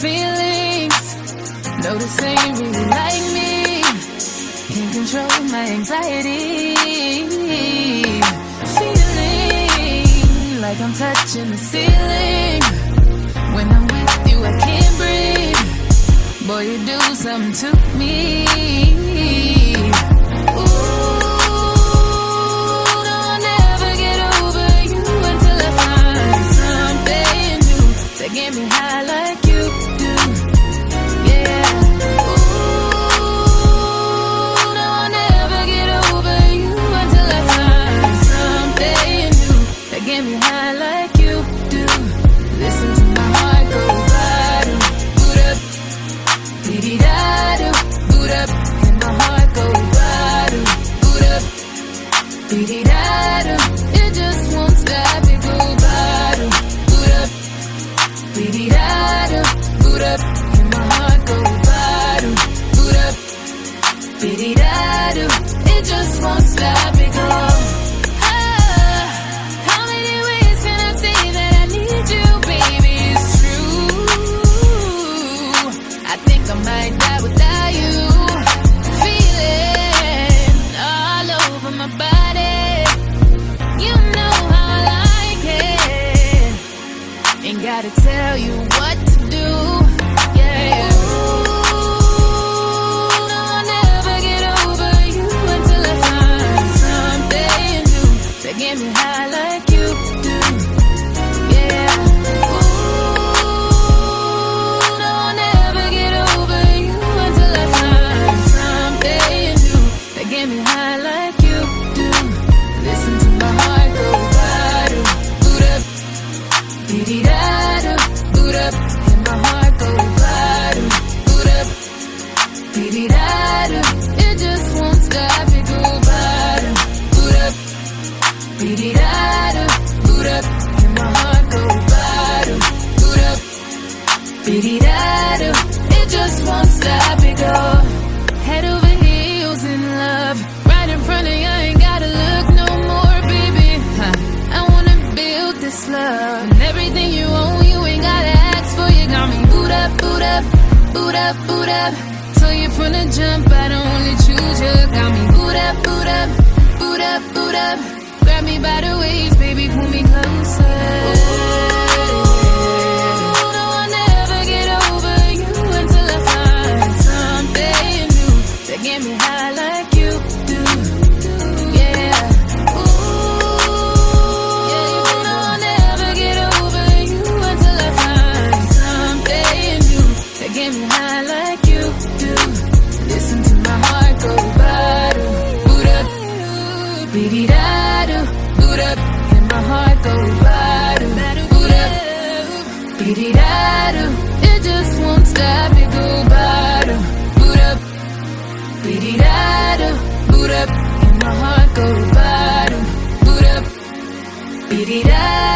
feelings. No, this ain't really like me. Can't control my anxiety. Feeling like I'm touching the ceiling. Me high like you body. You know how I like it. Ain't gotta tell you get like you It just won't stop, it go head over heels in love, right in front of you. I ain't gotta look no more, baby. Huh. I wanna build this love and everything you own. You ain't gotta ask for. You got me boot up, boot up, boot up, boot up. So you from the jump, I don't only choose you. Got me boot up, boot up, boot up, boot up. Grab me by the waist, baby, pull me closer. Ooh, Bididadu, it just won't stop you go badu. Boot up, bididadu, boot up, and my heart go badu. Boot up, bididadu.